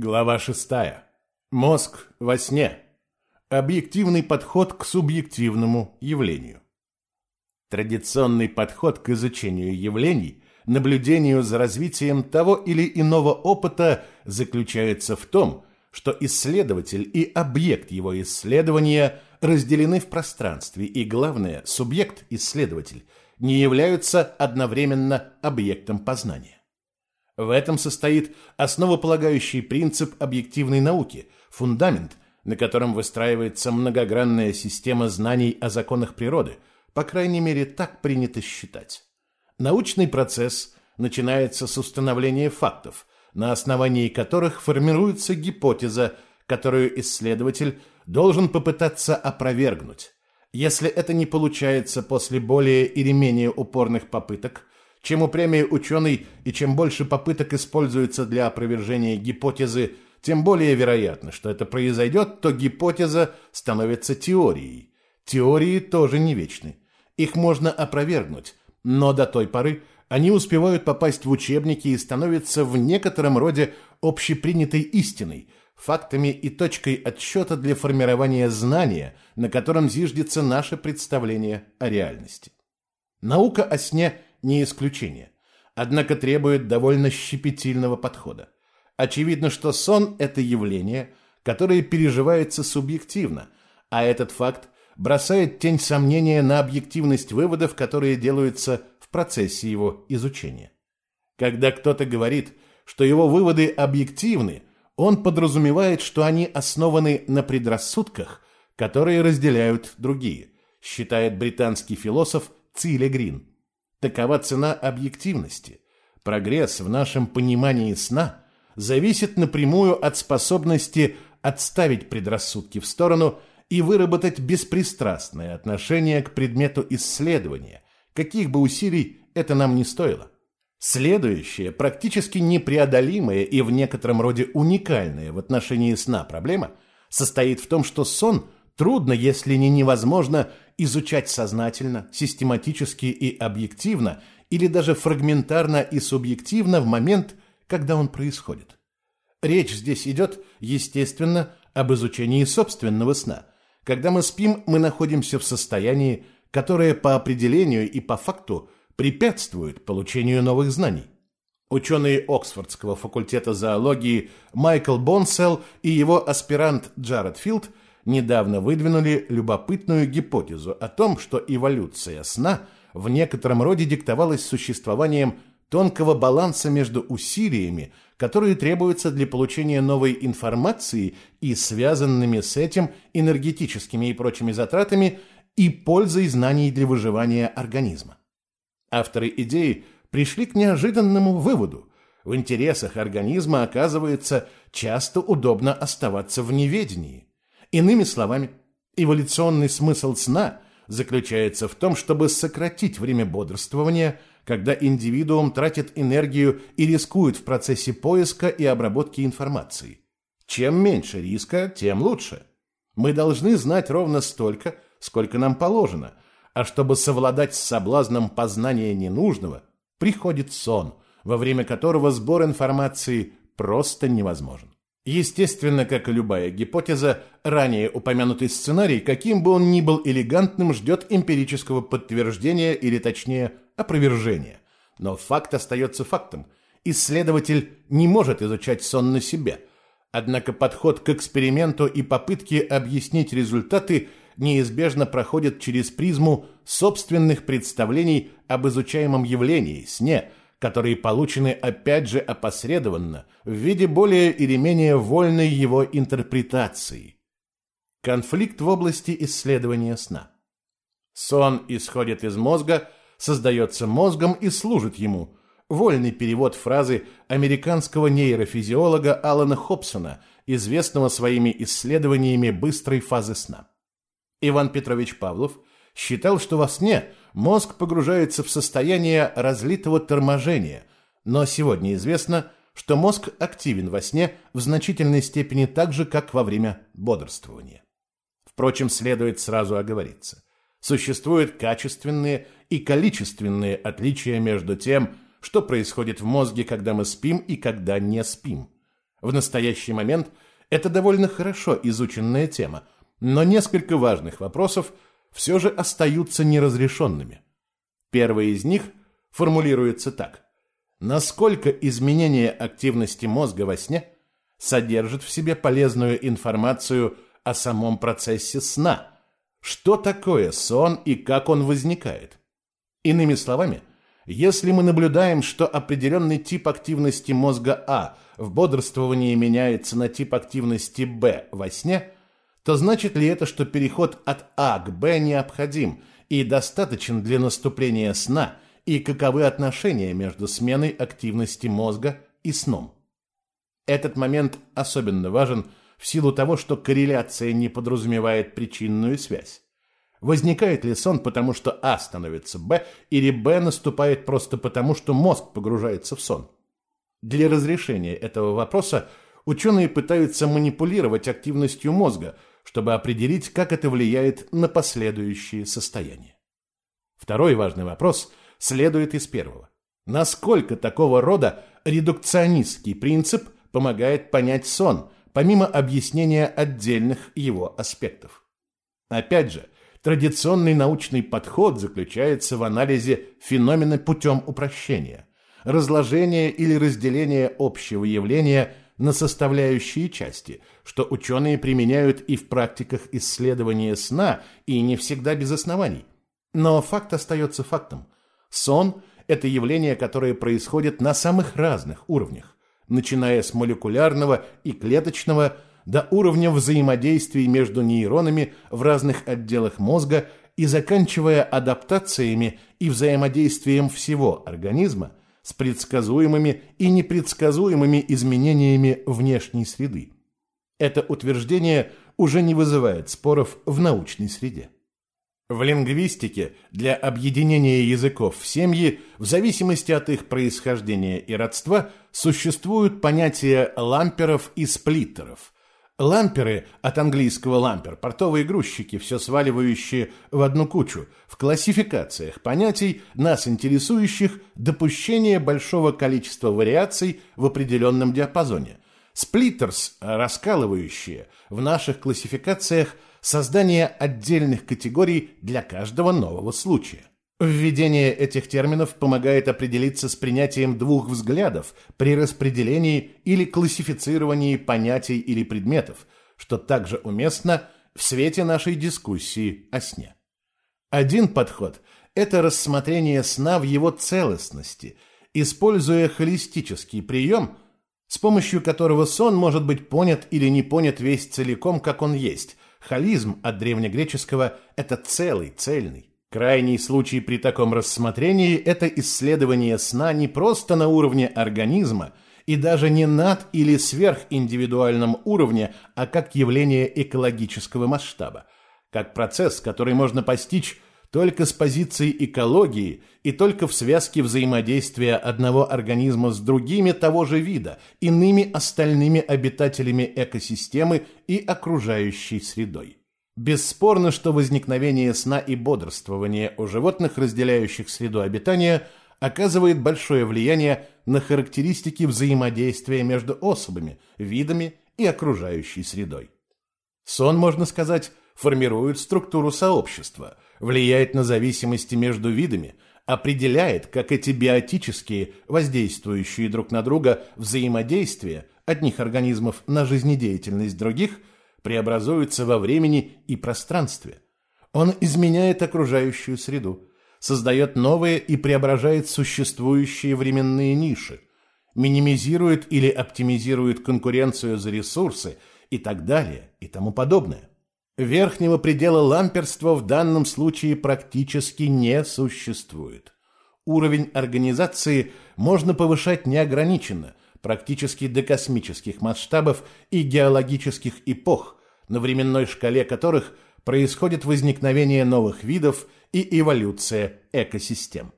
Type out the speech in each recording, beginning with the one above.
Глава 6. Мозг во сне. Объективный подход к субъективному явлению. Традиционный подход к изучению явлений, наблюдению за развитием того или иного опыта заключается в том, что исследователь и объект его исследования разделены в пространстве, и главное, субъект-исследователь не являются одновременно объектом познания. В этом состоит основополагающий принцип объективной науки, фундамент, на котором выстраивается многогранная система знаний о законах природы, по крайней мере, так принято считать. Научный процесс начинается с установления фактов, на основании которых формируется гипотеза, которую исследователь должен попытаться опровергнуть. Если это не получается после более или менее упорных попыток, чем упрямее ученый и чем больше попыток используется для опровержения гипотезы, тем более вероятно, что это произойдет, то гипотеза становится теорией. Теории тоже не вечны. Их можно опровергнуть, но до той поры они успевают попасть в учебники и становятся в некотором роде общепринятой истиной, фактами и точкой отсчета для формирования знания, на котором зиждется наше представление о реальности. Наука о сне – не исключение, однако требует довольно щепетильного подхода. Очевидно, что сон – это явление, которое переживается субъективно, а этот факт бросает тень сомнения на объективность выводов, которые делаются в процессе его изучения. Когда кто-то говорит, что его выводы объективны, он подразумевает, что они основаны на предрассудках, которые разделяют другие, считает британский философ Циле Грин. Такова цена объективности. Прогресс в нашем понимании сна зависит напрямую от способности отставить предрассудки в сторону и выработать беспристрастное отношение к предмету исследования, каких бы усилий это нам не стоило. Следующая, практически непреодолимая и в некотором роде уникальная в отношении сна проблема состоит в том, что сон трудно, если не невозможно, изучать сознательно, систематически и объективно, или даже фрагментарно и субъективно в момент, когда он происходит. Речь здесь идет, естественно, об изучении собственного сна. Когда мы спим, мы находимся в состоянии, которое по определению и по факту препятствует получению новых знаний. Ученые Оксфордского факультета зоологии Майкл Бонсел и его аспирант Джаред Филд – недавно выдвинули любопытную гипотезу о том, что эволюция сна в некотором роде диктовалась существованием тонкого баланса между усилиями, которые требуются для получения новой информации и связанными с этим энергетическими и прочими затратами и пользой знаний для выживания организма. Авторы идеи пришли к неожиданному выводу. В интересах организма, оказывается, часто удобно оставаться в неведении. Иными словами, эволюционный смысл сна заключается в том, чтобы сократить время бодрствования, когда индивидуум тратит энергию и рискует в процессе поиска и обработки информации. Чем меньше риска, тем лучше. Мы должны знать ровно столько, сколько нам положено, а чтобы совладать с соблазном познания ненужного, приходит сон, во время которого сбор информации просто невозможен. Естественно, как и любая гипотеза, ранее упомянутый сценарий, каким бы он ни был элегантным, ждет эмпирического подтверждения или, точнее, опровержения. Но факт остается фактом. Исследователь не может изучать сон на себе. Однако подход к эксперименту и попытки объяснить результаты неизбежно проходят через призму собственных представлений об изучаемом явлении, сне – которые получены опять же опосредованно в виде более или менее вольной его интерпретации. Конфликт в области исследования сна. Сон исходит из мозга, создается мозгом и служит ему. Вольный перевод фразы американского нейрофизиолога Алана Хобсона, известного своими исследованиями быстрой фазы сна. Иван Петрович Павлов считал, что во сне мозг погружается в состояние разлитого торможения, но сегодня известно, что мозг активен во сне в значительной степени так же, как во время бодрствования. Впрочем, следует сразу оговориться. Существуют качественные и количественные отличия между тем, что происходит в мозге, когда мы спим и когда не спим. В настоящий момент это довольно хорошо изученная тема, но несколько важных вопросов все же остаются неразрешенными. Первый из них формулируется так. Насколько изменение активности мозга во сне содержит в себе полезную информацию о самом процессе сна? Что такое сон и как он возникает? Иными словами, если мы наблюдаем, что определенный тип активности мозга А в бодрствовании меняется на тип активности Б во сне, то значит ли это, что переход от А к Б необходим и достаточен для наступления сна – и каковы отношения между сменой активности мозга и сном. Этот момент особенно важен в силу того, что корреляция не подразумевает причинную связь. Возникает ли сон потому, что А становится Б, или Б наступает просто потому, что мозг погружается в сон? Для разрешения этого вопроса ученые пытаются манипулировать активностью мозга, чтобы определить, как это влияет на последующие состояния. Второй важный вопрос – следует из первого. Насколько такого рода редукционистский принцип помогает понять сон, помимо объяснения отдельных его аспектов? Опять же, традиционный научный подход заключается в анализе феномена путем упрощения, разложения или разделения общего явления на составляющие части, что ученые применяют и в практиках исследования сна, и не всегда без оснований. Но факт остается фактом – Сон – это явление, которое происходит на самых разных уровнях, начиная с молекулярного и клеточного до уровня взаимодействий между нейронами в разных отделах мозга и заканчивая адаптациями и взаимодействием всего организма с предсказуемыми и непредсказуемыми изменениями внешней среды. Это утверждение уже не вызывает споров в научной среде. В лингвистике для объединения языков в семьи, в зависимости от их происхождения и родства, существуют понятия ламперов и сплиттеров. Ламперы, от английского лампер, портовые грузчики, все сваливающие в одну кучу, в классификациях понятий, нас интересующих, допущение большого количества вариаций в определенном диапазоне. Сплиттерс, раскалывающие, в наших классификациях – создание отдельных категорий для каждого нового случая. Введение этих терминов помогает определиться с принятием двух взглядов при распределении или классифицировании понятий или предметов, что также уместно в свете нашей дискуссии о сне. Один подход – это рассмотрение сна в его целостности, используя холистический прием, с помощью которого сон может быть понят или не понят весь целиком, как он есть – Холизм от древнегреческого – это целый, цельный. Крайний случай при таком рассмотрении – это исследование сна не просто на уровне организма и даже не над или сверхиндивидуальном уровне, а как явление экологического масштаба, как процесс, который можно постичь только с позиции экологии и только в связке взаимодействия одного организма с другими того же вида, иными остальными обитателями экосистемы и окружающей средой. Бесспорно, что возникновение сна и бодрствования у животных, разделяющих среду обитания, оказывает большое влияние на характеристики взаимодействия между особами, видами и окружающей средой. Сон, можно сказать, формирует структуру сообщества – влияет на зависимости между видами, определяет, как эти биотические, воздействующие друг на друга взаимодействия одних организмов на жизнедеятельность других, преобразуются во времени и пространстве. Он изменяет окружающую среду, создает новые и преображает существующие временные ниши, минимизирует или оптимизирует конкуренцию за ресурсы и так далее и тому подобное. Верхнего предела ламперства в данном случае практически не существует. Уровень организации можно повышать неограниченно, практически до космических масштабов и геологических эпох, на временной шкале которых происходит возникновение новых видов и эволюция экосистем.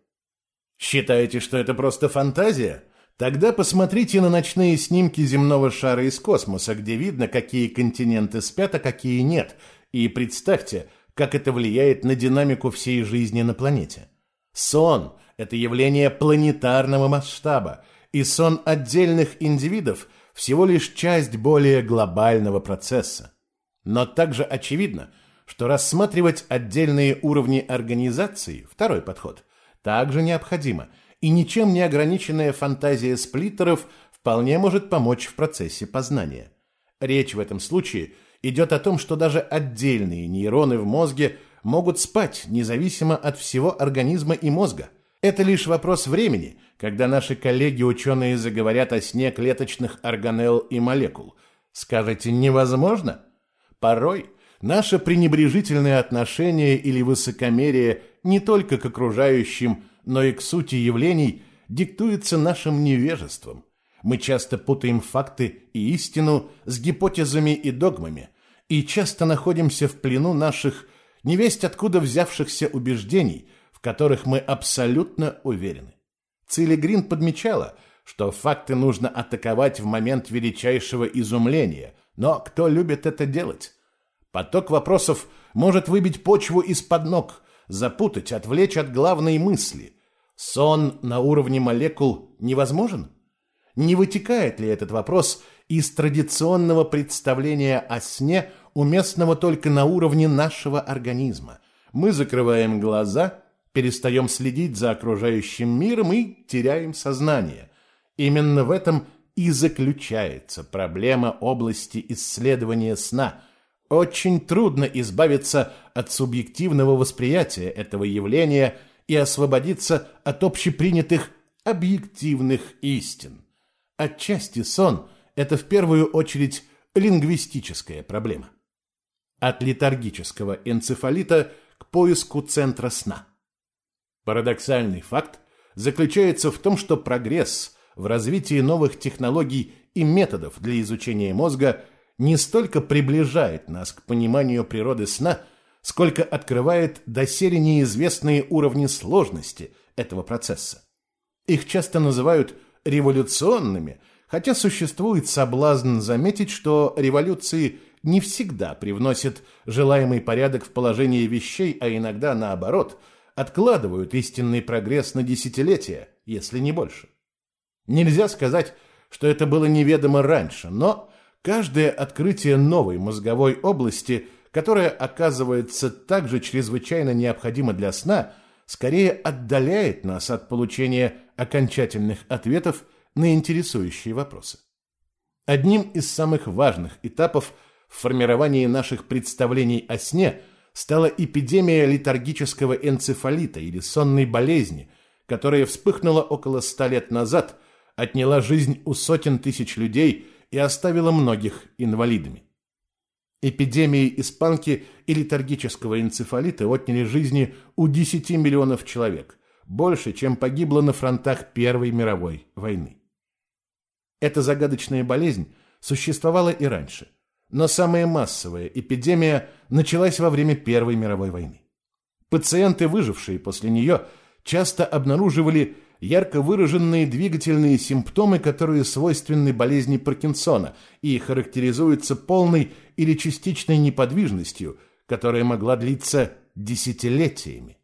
Считаете, что это просто фантазия? Тогда посмотрите на ночные снимки земного шара из космоса, где видно, какие континенты спят, а какие нет, и представьте, как это влияет на динамику всей жизни на планете. Сон – это явление планетарного масштаба, и сон отдельных индивидов всего лишь часть более глобального процесса. Но также очевидно, что рассматривать отдельные уровни организации, второй подход, также необходимо, и ничем не ограниченная фантазия сплиттеров вполне может помочь в процессе познания. Речь в этом случае идет о том, что даже отдельные нейроны в мозге могут спать независимо от всего организма и мозга. Это лишь вопрос времени, когда наши коллеги-ученые заговорят о сне клеточных органелл и молекул. Скажете, невозможно? Порой – Наше пренебрежительное отношение или высокомерие не только к окружающим, но и к сути явлений диктуется нашим невежеством. Мы часто путаем факты и истину с гипотезами и догмами, и часто находимся в плену наших невесть откуда взявшихся убеждений, в которых мы абсолютно уверены. Цилли подмечала, что факты нужно атаковать в момент величайшего изумления, но кто любит это делать? Поток вопросов может выбить почву из-под ног, запутать, отвлечь от главной мысли. Сон на уровне молекул невозможен? Не вытекает ли этот вопрос из традиционного представления о сне, уместного только на уровне нашего организма? Мы закрываем глаза, перестаем следить за окружающим миром и теряем сознание. Именно в этом и заключается проблема области исследования сна – очень трудно избавиться от субъективного восприятия этого явления и освободиться от общепринятых объективных истин. Отчасти сон – это в первую очередь лингвистическая проблема. От летаргического энцефалита к поиску центра сна. Парадоксальный факт заключается в том, что прогресс в развитии новых технологий и методов для изучения мозга – не столько приближает нас к пониманию природы сна, сколько открывает доселе неизвестные уровни сложности этого процесса. Их часто называют революционными, хотя существует соблазн заметить, что революции не всегда привносят желаемый порядок в положение вещей, а иногда наоборот, откладывают истинный прогресс на десятилетия, если не больше. Нельзя сказать, что это было неведомо раньше, но Каждое открытие новой мозговой области, которая оказывается также чрезвычайно необходима для сна, скорее отдаляет нас от получения окончательных ответов на интересующие вопросы. Одним из самых важных этапов в формировании наших представлений о сне стала эпидемия летаргического энцефалита или сонной болезни, которая вспыхнула около ста лет назад, отняла жизнь у сотен тысяч людей – и оставила многих инвалидами. Эпидемии испанки и летаргического энцефалита отняли жизни у 10 миллионов человек, больше, чем погибло на фронтах Первой мировой войны. Эта загадочная болезнь существовала и раньше, но самая массовая эпидемия началась во время Первой мировой войны. Пациенты, выжившие после нее, часто обнаруживали ярко выраженные двигательные симптомы, которые свойственны болезни Паркинсона и характеризуются полной или частичной неподвижностью, которая могла длиться десятилетиями.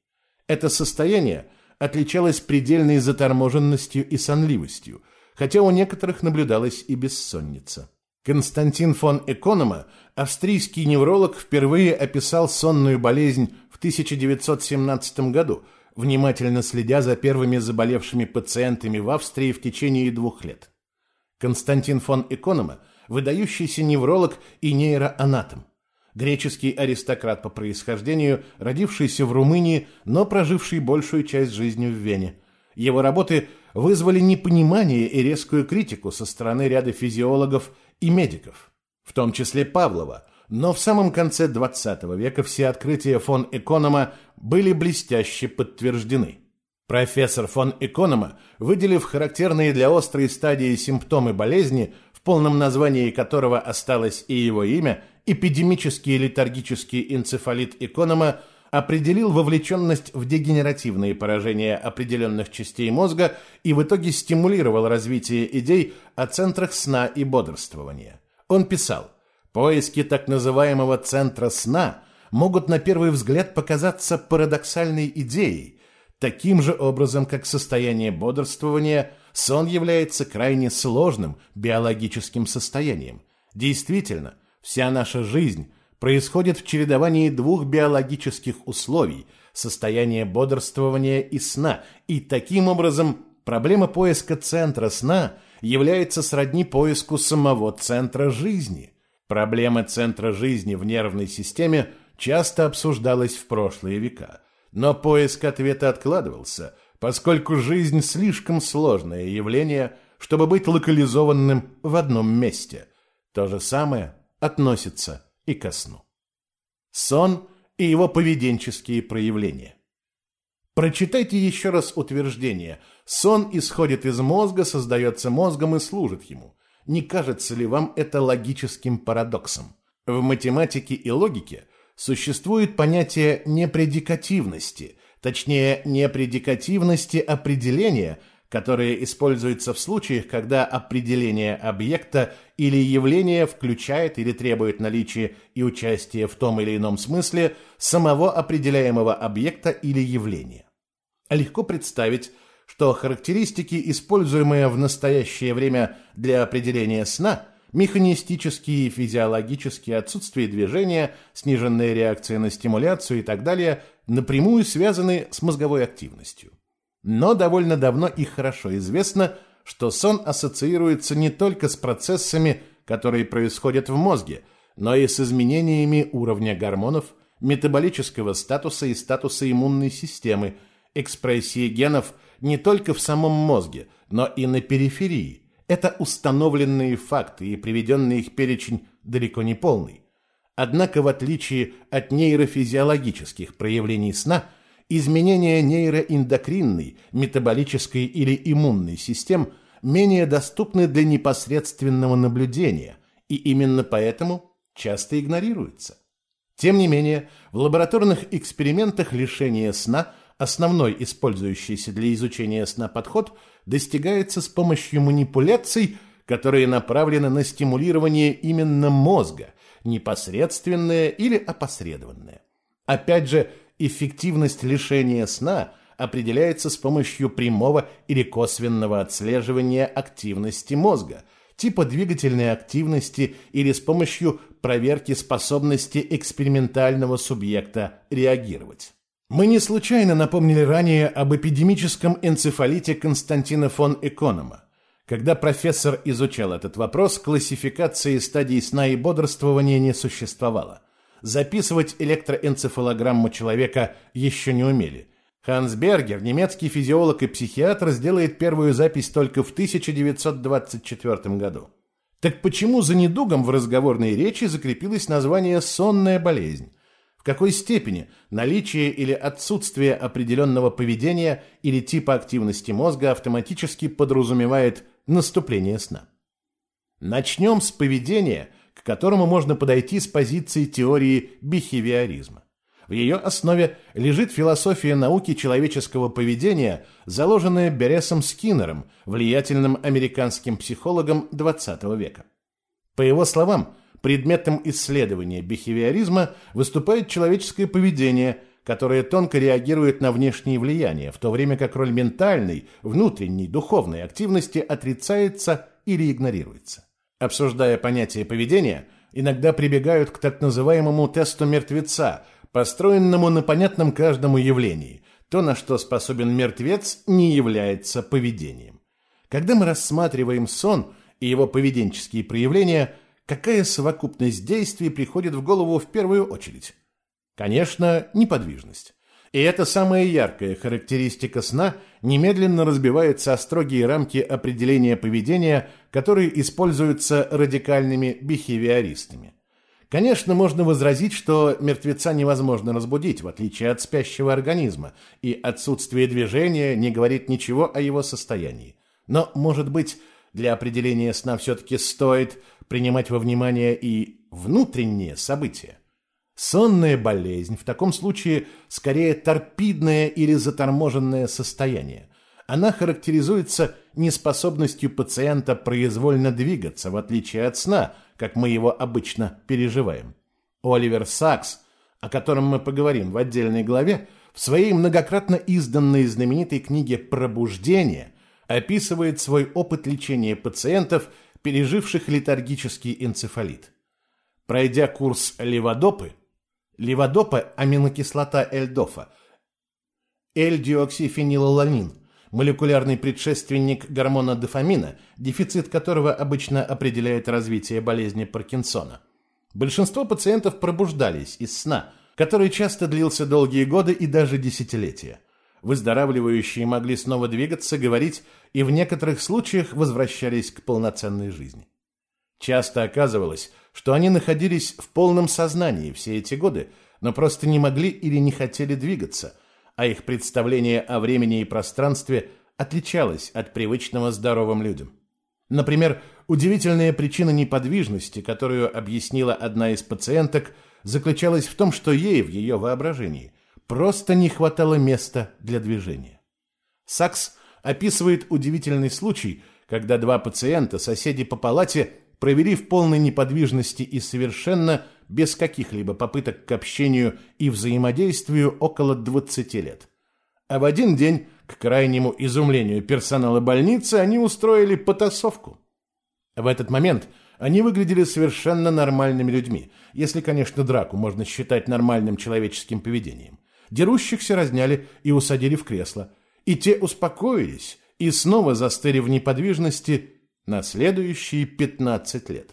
Это состояние отличалось предельной заторможенностью и сонливостью, хотя у некоторых наблюдалась и бессонница. Константин фон Эконома, австрийский невролог, впервые описал сонную болезнь в 1917 году – внимательно следя за первыми заболевшими пациентами в Австрии в течение двух лет. Константин фон Эконома – выдающийся невролог и нейроанатом. Греческий аристократ по происхождению, родившийся в Румынии, но проживший большую часть жизни в Вене. Его работы вызвали непонимание и резкую критику со стороны ряда физиологов и медиков, в том числе Павлова – но в самом конце XX века все открытия фон Эконома были блестяще подтверждены. Профессор фон Эконома, выделив характерные для острой стадии симптомы болезни, в полном названии которого осталось и его имя, эпидемический летаргический энцефалит Эконома, определил вовлеченность в дегенеративные поражения определенных частей мозга и в итоге стимулировал развитие идей о центрах сна и бодрствования. Он писал, Поиски так называемого центра сна могут на первый взгляд показаться парадоксальной идеей, таким же образом, как состояние бодрствования сон является крайне сложным биологическим состоянием. Действительно, вся наша жизнь происходит в чередовании двух биологических условий – состояния бодрствования и сна, и таким образом проблема поиска центра сна является сродни поиску самого центра жизни. Проблема центра жизни в нервной системе часто обсуждалась в прошлые века, но поиск ответа откладывался, поскольку жизнь слишком сложное явление, чтобы быть локализованным в одном месте. То же самое относится и ко сну. Сон и его поведенческие проявления. Прочитайте еще раз утверждение «сон исходит из мозга, создается мозгом и служит ему». Не кажется ли вам это логическим парадоксом? В математике и логике существует понятие непредикативности, точнее непредикативности определения – которое используется в случаях, когда определение объекта или явления включает или требует наличия и участия в том или ином смысле самого определяемого объекта или явления. Легко представить, что характеристики, используемые в настоящее время для определения сна, механистические и физиологические отсутствие движения, сниженная реакция на стимуляцию и так далее, напрямую связаны с мозговой активностью. Но довольно давно и хорошо известно, что сон ассоциируется не только с процессами, которые происходят в мозге, но и с изменениями уровня гормонов, метаболического статуса и статуса иммунной системы, экспрессии генов не только в самом мозге, но и на периферии. Это установленные факты, и приведенный их перечень далеко не полный. Однако, в отличие от нейрофизиологических проявлений сна – изменения нейроэндокринной, метаболической или иммунной систем менее доступны для непосредственного наблюдения и именно поэтому часто игнорируются. Тем не менее, в лабораторных экспериментах лишение сна, основной использующийся для изучения сна подход, достигается с помощью манипуляций, которые направлены на стимулирование именно мозга, непосредственное или опосредованное. Опять же, эффективность лишения сна определяется с помощью прямого или косвенного отслеживания активности мозга, типа двигательной активности или с помощью проверки способности экспериментального субъекта реагировать. Мы не случайно напомнили ранее об эпидемическом энцефалите Константина фон Эконома. Когда профессор изучал этот вопрос, классификации стадий сна и бодрствования не существовало записывать электроэнцефалограмму человека еще не умели. Ханс Бергер, немецкий физиолог и психиатр, сделает первую запись только в 1924 году. Так почему за недугом в разговорной речи закрепилось название «сонная болезнь»? Какой степени наличие или отсутствие определенного поведения или типа активности мозга автоматически подразумевает наступление сна? Начнем с поведения – к которому можно подойти с позиции теории бихевиоризма. В ее основе лежит философия науки человеческого поведения, заложенная Бересом Скиннером, влиятельным американским психологом XX века. По его словам, предметом исследования бихевиоризма выступает человеческое поведение, которое тонко реагирует на внешние влияния, в то время как роль ментальной, внутренней, духовной активности отрицается или игнорируется. Обсуждая понятие поведения, иногда прибегают к так называемому тесту мертвеца, построенному на понятном каждому явлении. То, на что способен мертвец, не является поведением. Когда мы рассматриваем сон и его поведенческие проявления, какая совокупность действий приходит в голову в первую очередь? Конечно, неподвижность. И эта самая яркая характеристика сна немедленно разбивается о строгие рамки определения поведения, которые используются радикальными бихевиористами. Конечно, можно возразить, что мертвеца невозможно разбудить, в отличие от спящего организма, и отсутствие движения не говорит ничего о его состоянии. Но, может быть, для определения сна все-таки стоит принимать во внимание и внутренние события. Сонная болезнь в таком случае скорее торпидное или заторможенное состояние. Она характеризуется неспособностью пациента произвольно двигаться, в отличие от сна, как мы его обычно переживаем. Оливер Сакс, о котором мы поговорим в отдельной главе, в своей многократно изданной знаменитой книге «Пробуждение» описывает свой опыт лечения пациентов, переживших летаргический энцефалит. Пройдя курс леводопы, леводопа – аминокислота эльдофа, L-диоксифенилаланин – молекулярный предшественник гормона дофамина, дефицит которого обычно определяет развитие болезни Паркинсона. Большинство пациентов пробуждались из сна, который часто длился долгие годы и даже десятилетия. Выздоравливающие могли снова двигаться, говорить и в некоторых случаях возвращались к полноценной жизни. Часто оказывалось, что они находились в полном сознании все эти годы, но просто не могли или не хотели двигаться – а их представление о времени и пространстве отличалось от привычного здоровым людям. Например, удивительная причина неподвижности, которую объяснила одна из пациенток, заключалась в том, что ей в ее воображении просто не хватало места для движения. Сакс описывает удивительный случай, когда два пациента, соседи по палате, провели в полной неподвижности и совершенно без каких-либо попыток к общению и взаимодействию около 20 лет. А в один день, к крайнему изумлению персонала больницы, они устроили потасовку. В этот момент они выглядели совершенно нормальными людьми, если, конечно, драку можно считать нормальным человеческим поведением. Дерущихся разняли и усадили в кресло, и те успокоились и снова застыли в неподвижности на следующие 15 лет.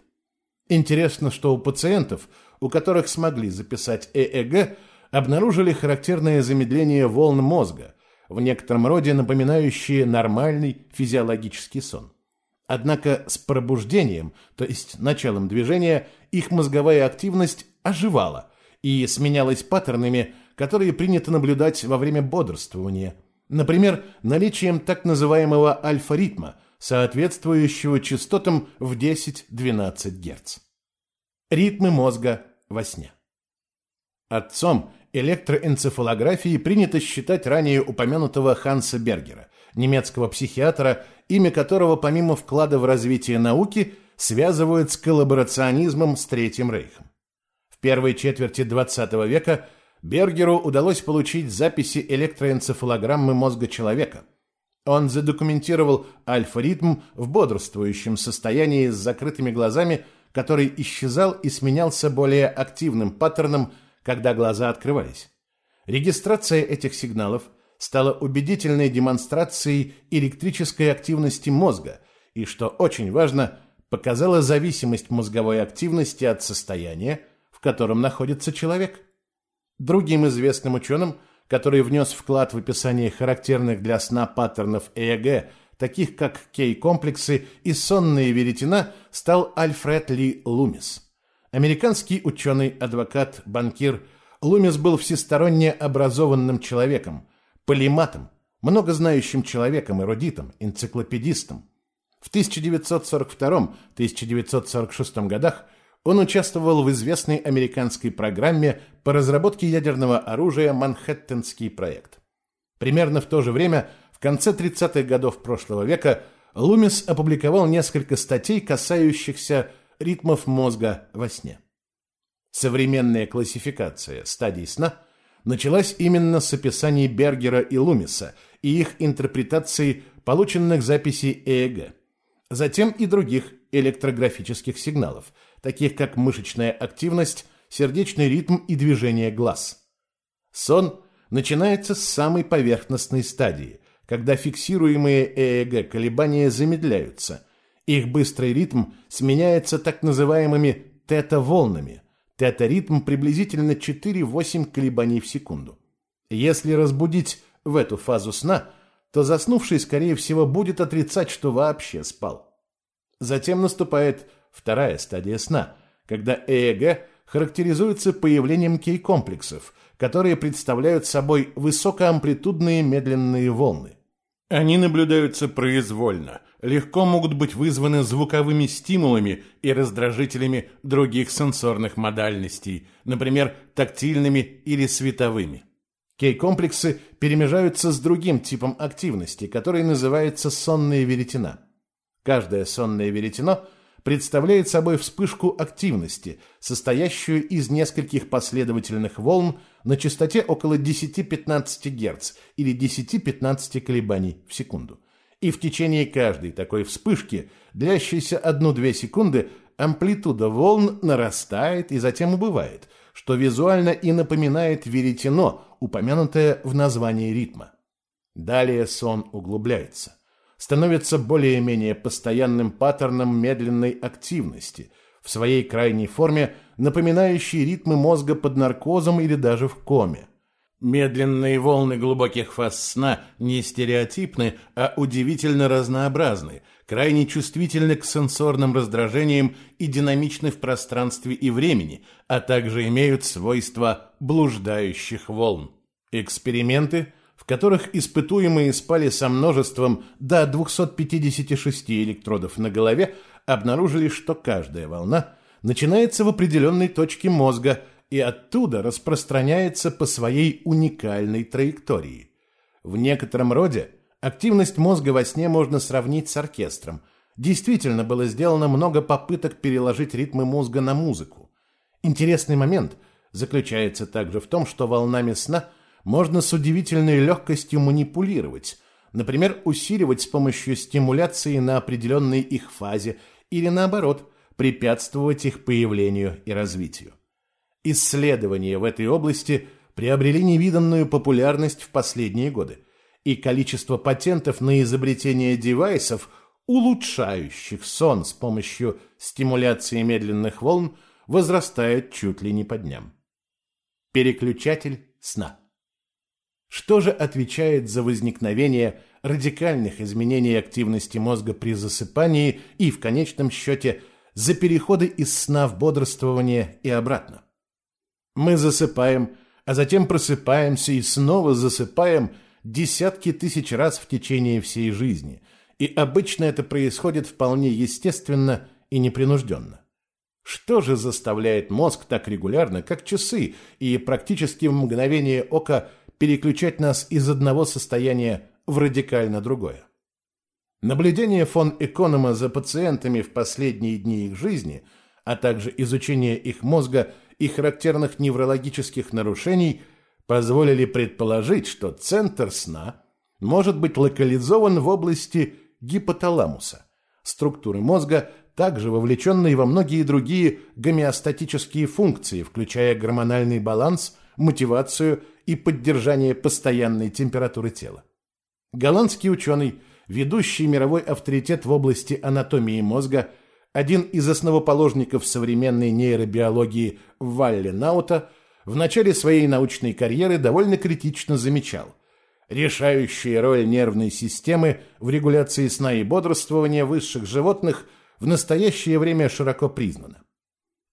Интересно, что у пациентов, у которых смогли записать ЭЭГ, обнаружили характерное замедление волн мозга, в некотором роде напоминающие нормальный физиологический сон. Однако с пробуждением, то есть началом движения, их мозговая активность оживала и сменялась паттернами, которые принято наблюдать во время бодрствования. Например, наличием так называемого альфа-ритма, соответствующего частотам в 10-12 Гц. Ритмы мозга во сне. Отцом электроэнцефалографии принято считать ранее упомянутого Ханса Бергера, немецкого психиатра, имя которого помимо вклада в развитие науки связывают с коллаборационизмом с Третьим Рейхом. В первой четверти XX века Бергеру удалось получить записи электроэнцефалограммы мозга человека – он задокументировал альфа-ритм в бодрствующем состоянии с закрытыми глазами, который исчезал и сменялся более активным паттерном, когда глаза открывались. Регистрация этих сигналов стала убедительной демонстрацией электрической активности мозга и, что очень важно, показала зависимость мозговой активности от состояния, в котором находится человек. Другим известным ученым – который внес вклад в описание характерных для сна паттернов ЭЭГ, таких как кей-комплексы и сонные веретена, стал Альфред Ли Лумис. Американский ученый, адвокат, банкир, Лумис был всесторонне образованным человеком, полиматом, многознающим человеком, эрудитом, энциклопедистом. В 1942-1946 годах он участвовал в известной американской программе по разработке ядерного оружия «Манхэттенский проект». Примерно в то же время, в конце 30-х годов прошлого века, Лумис опубликовал несколько статей, касающихся ритмов мозга во сне. Современная классификация стадий сна началась именно с описаний Бергера и Лумиса и их интерпретации полученных записей ЭЭГ, затем и других электрографических сигналов – таких как мышечная активность, сердечный ритм и движение глаз. Сон начинается с самой поверхностной стадии, когда фиксируемые ЭЭГ колебания замедляются. Их быстрый ритм сменяется так называемыми тета-волнами. Тета-ритм приблизительно 4-8 колебаний в секунду. Если разбудить в эту фазу сна, то заснувший, скорее всего, будет отрицать, что вообще спал. Затем наступает вторая стадия сна, когда ЭЭГ характеризуется появлением кей-комплексов, которые представляют собой высокоамплитудные медленные волны. Они наблюдаются произвольно, легко могут быть вызваны звуковыми стимулами и раздражителями других сенсорных модальностей, например, тактильными или световыми. Кей-комплексы перемежаются с другим типом активности, который называется сонная веретена. Каждое сонное веретено – представляет собой вспышку активности, состоящую из нескольких последовательных волн на частоте около 10-15 Гц или 10-15 колебаний в секунду. И в течение каждой такой вспышки, длящейся одну-две секунды, амплитуда волн нарастает и затем убывает, что визуально и напоминает веретено, упомянутое в названии ритма. Далее сон углубляется, становится более-менее постоянным паттерном медленной активности, в своей крайней форме напоминающей ритмы мозга под наркозом или даже в коме. Медленные волны глубоких фаз сна не стереотипны, а удивительно разнообразны, крайне чувствительны к сенсорным раздражениям и динамичны в пространстве и времени, а также имеют свойства блуждающих волн. Эксперименты, в которых испытуемые спали со множеством до 256 электродов на голове, обнаружили, что каждая волна начинается в определенной точке мозга – и оттуда распространяется по своей уникальной траектории. В некотором роде активность мозга во сне можно сравнить с оркестром. Действительно было сделано много попыток переложить ритмы мозга на музыку. Интересный момент заключается также в том, что волнами сна можно с удивительной легкостью манипулировать, например, усиливать с помощью стимуляции на определенной их фазе или наоборот, препятствовать их появлению и развитию. Исследования в этой области приобрели невиданную популярность в последние годы, и количество патентов на изобретение девайсов, улучшающих сон с помощью стимуляции медленных волн, возрастает чуть ли не по дням. Переключатель сна. Что же отвечает за возникновение радикальных изменений активности мозга при засыпании и, в конечном счете, за переходы из сна в бодрствование и обратно? Мы засыпаем, а затем просыпаемся и снова засыпаем десятки тысяч раз в течение всей жизни. И обычно это происходит вполне естественно и непринужденно. Что же заставляет мозг так регулярно, как часы, и практически в мгновение ока переключать нас из одного состояния в радикально другое? Наблюдение фон Эконома за пациентами в последние дни их жизни, а также изучение их мозга – и характерных неврологических нарушений позволили предположить, что центр сна может быть локализован в области гипоталамуса, структуры мозга, также вовлеченной во многие другие гомеостатические функции, включая гормональный баланс, мотивацию и поддержание постоянной температуры тела. Голландский ученый, ведущий мировой авторитет в области анатомии мозга – один из основоположников современной нейробиологии Валли Наута, в начале своей научной карьеры довольно критично замечал. Решающая роль нервной системы в регуляции сна и бодрствования высших животных в настоящее время широко признана.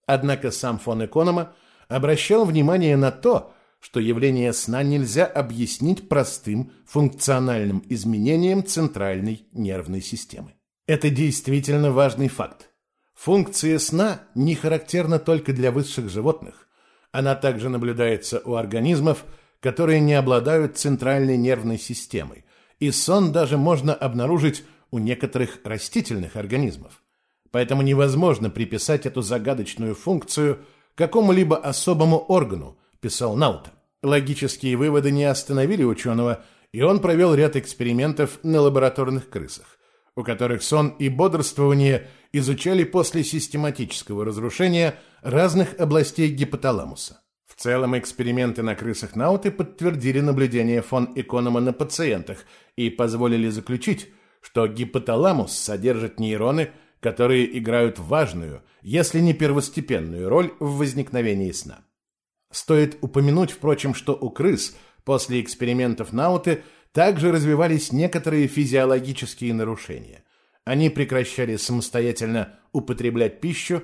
Однако сам фон Эконома обращал внимание на то, что явление сна нельзя объяснить простым функциональным изменением центральной нервной системы. Это действительно важный факт. Функция сна не характерна только для высших животных. Она также наблюдается у организмов, которые не обладают центральной нервной системой. И сон даже можно обнаружить у некоторых растительных организмов. Поэтому невозможно приписать эту загадочную функцию какому-либо особому органу, писал Наута. Логические выводы не остановили ученого, и он провел ряд экспериментов на лабораторных крысах у которых сон и бодрствование изучали после систематического разрушения разных областей гипоталамуса. В целом эксперименты на крысах Науты подтвердили наблюдение фон Эконома на пациентах и позволили заключить, что гипоталамус содержит нейроны, которые играют важную, если не первостепенную роль в возникновении сна. Стоит упомянуть, впрочем, что у крыс после экспериментов Науты – также развивались некоторые физиологические нарушения. Они прекращали самостоятельно употреблять пищу,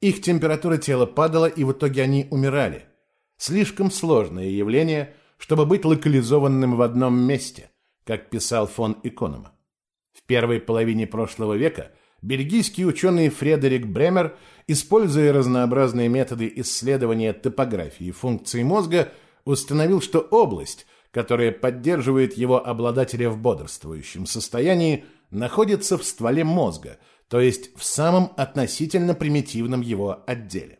их температура тела падала, и в итоге они умирали. Слишком сложное явление, чтобы быть локализованным в одном месте, как писал фон Эконома. В первой половине прошлого века бельгийский ученый Фредерик Бремер, используя разнообразные методы исследования топографии функций мозга, установил, что область – которое поддерживает его обладателя в бодрствующем состоянии, находится в стволе мозга, то есть в самом относительно примитивном его отделе.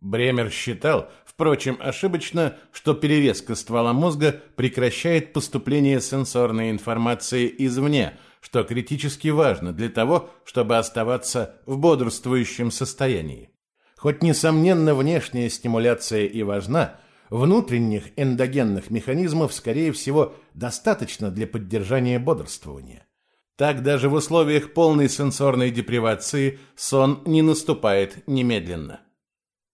Бремер считал, впрочем, ошибочно, что перерезка ствола мозга прекращает поступление сенсорной информации извне, что критически важно для того, чтобы оставаться в бодрствующем состоянии. Хоть, несомненно, внешняя стимуляция и важна, внутренних эндогенных механизмов, скорее всего, достаточно для поддержания бодрствования. Так даже в условиях полной сенсорной депривации сон не наступает немедленно.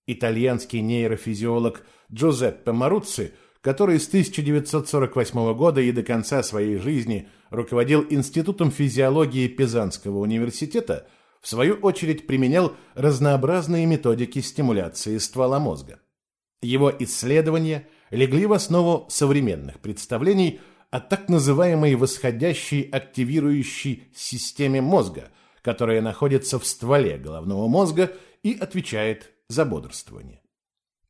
Итальянский нейрофизиолог Джузеппе Маруцци, который с 1948 года и до конца своей жизни руководил Институтом физиологии Пизанского университета, в свою очередь применял разнообразные методики стимуляции ствола мозга. Его исследования легли в основу современных представлений о так называемой восходящей активирующей системе мозга, которая находится в стволе головного мозга и отвечает за бодрствование.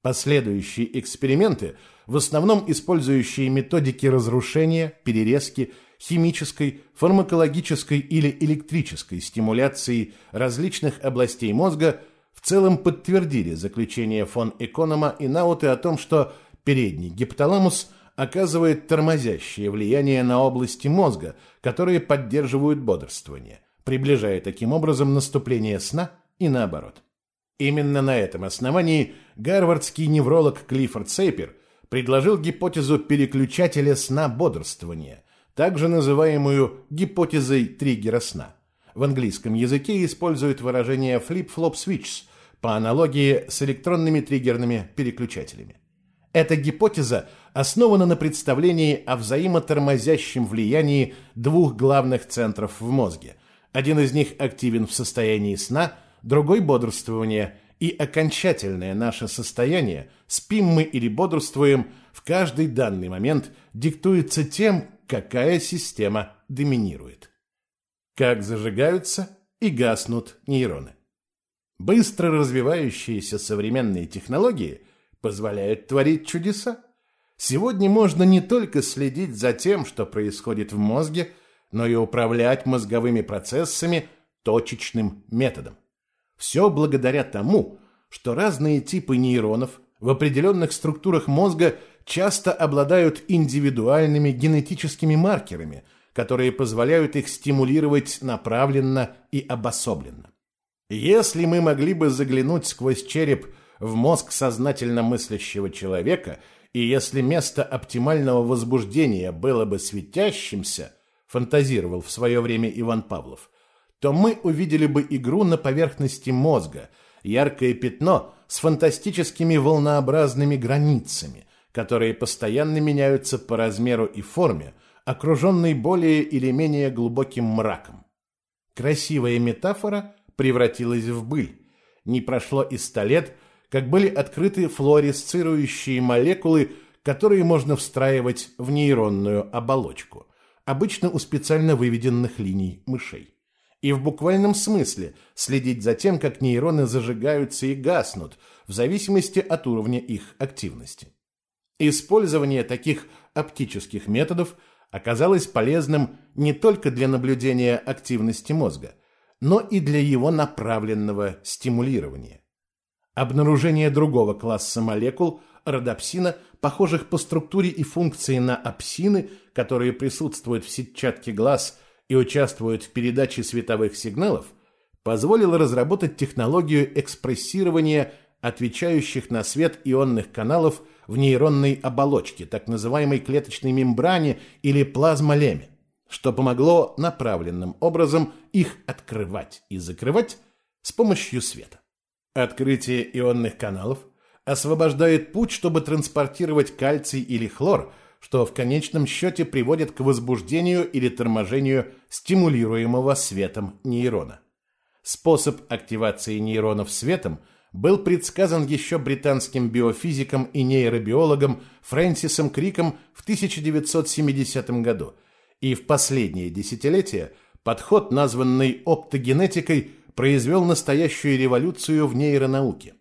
Последующие эксперименты, в основном использующие методики разрушения, перерезки, химической, фармакологической или электрической стимуляции различных областей мозга в целом подтвердили заключение фон Эконома и Науты о том, что передний гипоталамус оказывает тормозящее влияние на области мозга, которые поддерживают бодрствование, приближая таким образом наступление сна и наоборот. Именно на этом основании гарвардский невролог Клиффорд Сейпер предложил гипотезу переключателя сна-бодрствования, также называемую гипотезой триггера сна. В английском языке используют выражение flip-flop switches по аналогии с электронными триггерными переключателями. Эта гипотеза основана на представлении о взаимотормозящем влиянии двух главных центров в мозге. Один из них активен в состоянии сна, другой – бодрствования, и окончательное наше состояние, спим мы или бодрствуем, в каждый данный момент диктуется тем, какая система доминирует. Как зажигаются и гаснут нейроны. Быстро развивающиеся современные технологии позволяют творить чудеса. Сегодня можно не только следить за тем, что происходит в мозге, но и управлять мозговыми процессами точечным методом. Все благодаря тому, что разные типы нейронов в определенных структурах мозга часто обладают индивидуальными генетическими маркерами, которые позволяют их стимулировать направленно и обособленно. Если мы могли бы заглянуть сквозь череп в мозг сознательно мыслящего человека, и если место оптимального возбуждения было бы светящимся, фантазировал в свое время Иван Павлов, то мы увидели бы игру на поверхности мозга, яркое пятно с фантастическими волнообразными границами, которые постоянно меняются по размеру и форме, окруженный более или менее глубоким мраком. Красивая метафора превратилась в быль. Не прошло и ста лет, как были открыты флуоресцирующие молекулы, которые можно встраивать в нейронную оболочку, обычно у специально выведенных линий мышей. И в буквальном смысле следить за тем, как нейроны зажигаются и гаснут, в зависимости от уровня их активности. Использование таких оптических методов оказалось полезным не только для наблюдения активности мозга, но и для его направленного стимулирования. Обнаружение другого класса молекул, родопсина, похожих по структуре и функции на апсины, которые присутствуют в сетчатке глаз и участвуют в передаче световых сигналов, позволило разработать технологию экспрессирования отвечающих на свет ионных каналов в нейронной оболочке, так называемой клеточной мембране или плазмолеме, что помогло направленным образом их открывать и закрывать с помощью света. Открытие ионных каналов освобождает путь, чтобы транспортировать кальций или хлор, что в конечном счете приводит к возбуждению или торможению стимулируемого светом нейрона. Способ активации нейронов светом был предсказан еще британским биофизиком и нейробиологом Фрэнсисом Криком в 1970 году, и в последние десятилетия подход, названный оптогенетикой, произвел настоящую революцию в нейронауке.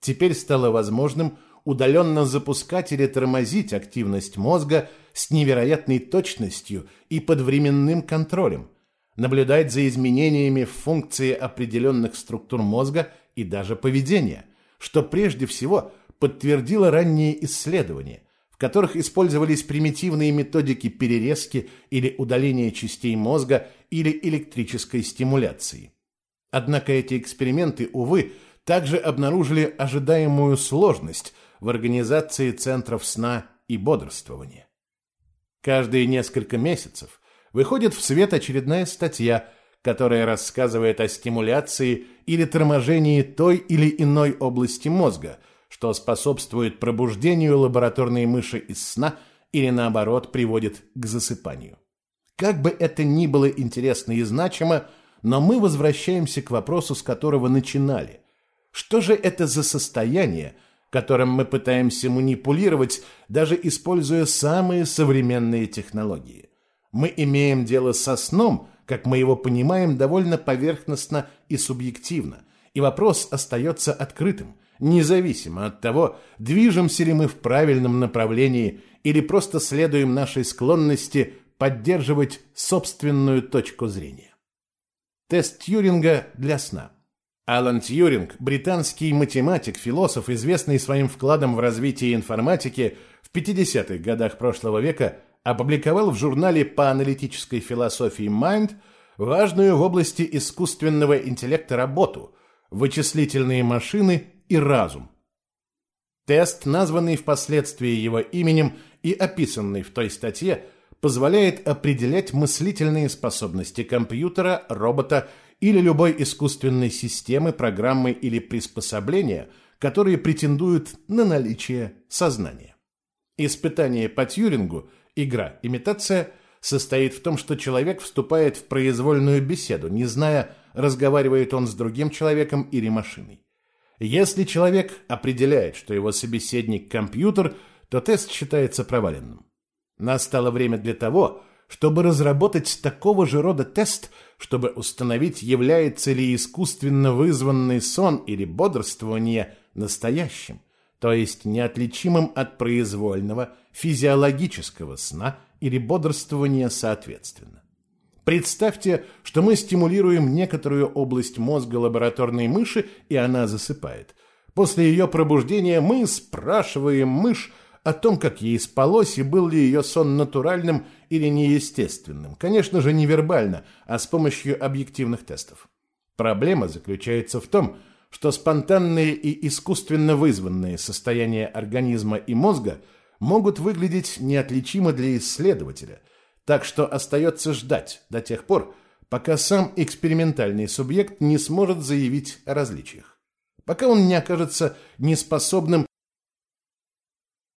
Теперь стало возможным удаленно запускать или тормозить активность мозга с невероятной точностью и под временным контролем, наблюдать за изменениями в функции определенных структур мозга и даже поведения, что прежде всего подтвердило ранние исследования, в которых использовались примитивные методики перерезки или удаления частей мозга или электрической стимуляции. Однако эти эксперименты, увы, также обнаружили ожидаемую сложность в организации центров сна и бодрствования. Каждые несколько месяцев выходит в свет очередная статья, которая рассказывает о стимуляции или торможении той или иной области мозга, что способствует пробуждению лабораторной мыши из сна или наоборот приводит к засыпанию. Как бы это ни было интересно и значимо, но мы возвращаемся к вопросу, с которого начинали. Что же это за состояние, которым мы пытаемся манипулировать, даже используя самые современные технологии? Мы имеем дело со сном, как мы его понимаем, довольно поверхностно и субъективно, и вопрос остается открытым, независимо от того, движемся ли мы в правильном направлении или просто следуем нашей склонности поддерживать собственную точку зрения. Тест Тьюринга для сна. Алан Тьюринг, британский математик, философ, известный своим вкладом в развитие информатики, в 50-х годах прошлого века опубликовал в журнале по аналитической философии Mind важную в области искусственного интеллекта работу «Вычислительные машины и разум». Тест, названный впоследствии его именем и описанный в той статье, позволяет определять мыслительные способности компьютера, робота или любой искусственной системы, программы или приспособления, которые претендуют на наличие сознания. Испытание по Тьюрингу, игра, имитация, состоит в том, что человек вступает в произвольную беседу, не зная, разговаривает он с другим человеком или машиной. Если человек определяет, что его собеседник – компьютер, то тест считается проваленным. Настало время для того, чтобы разработать такого же рода тест, чтобы установить, является ли искусственно вызванный сон или бодрствование настоящим, то есть неотличимым от произвольного физиологического сна или бодрствования соответственно. Представьте, что мы стимулируем некоторую область мозга лабораторной мыши, и она засыпает. После ее пробуждения мы спрашиваем мышь, о том, как ей спалось и был ли ее сон натуральным или неестественным. Конечно же, не вербально, а с помощью объективных тестов. Проблема заключается в том, что спонтанные и искусственно вызванные состояния организма и мозга могут выглядеть неотличимо для исследователя, так что остается ждать до тех пор, пока сам экспериментальный субъект не сможет заявить о различиях. Пока он не окажется неспособным